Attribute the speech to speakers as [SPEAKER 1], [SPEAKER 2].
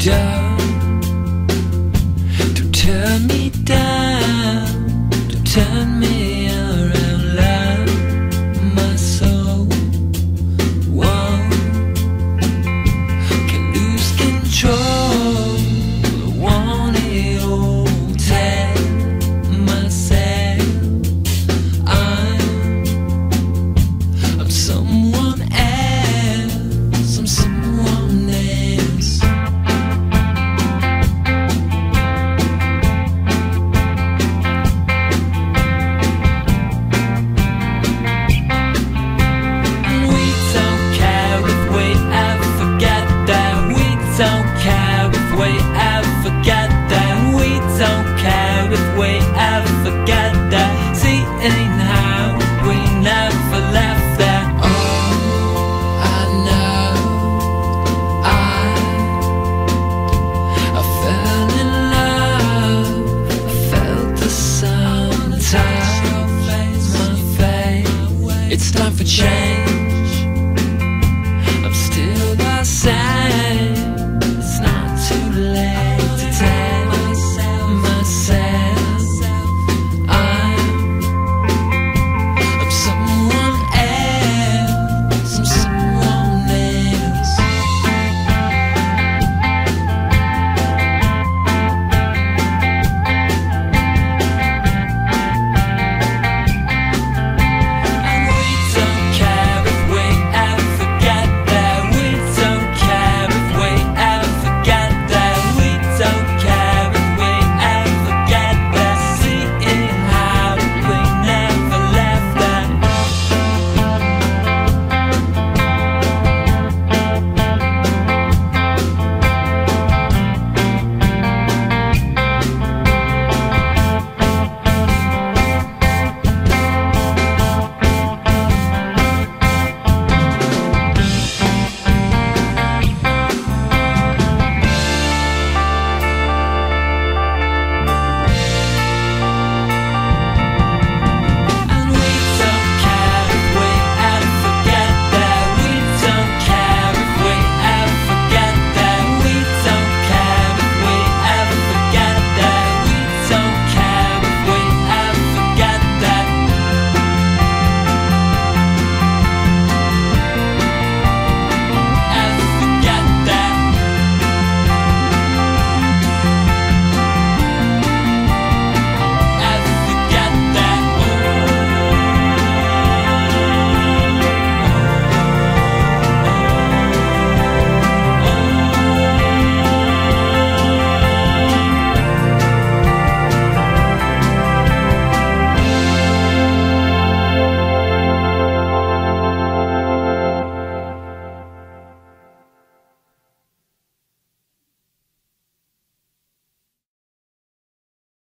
[SPEAKER 1] down.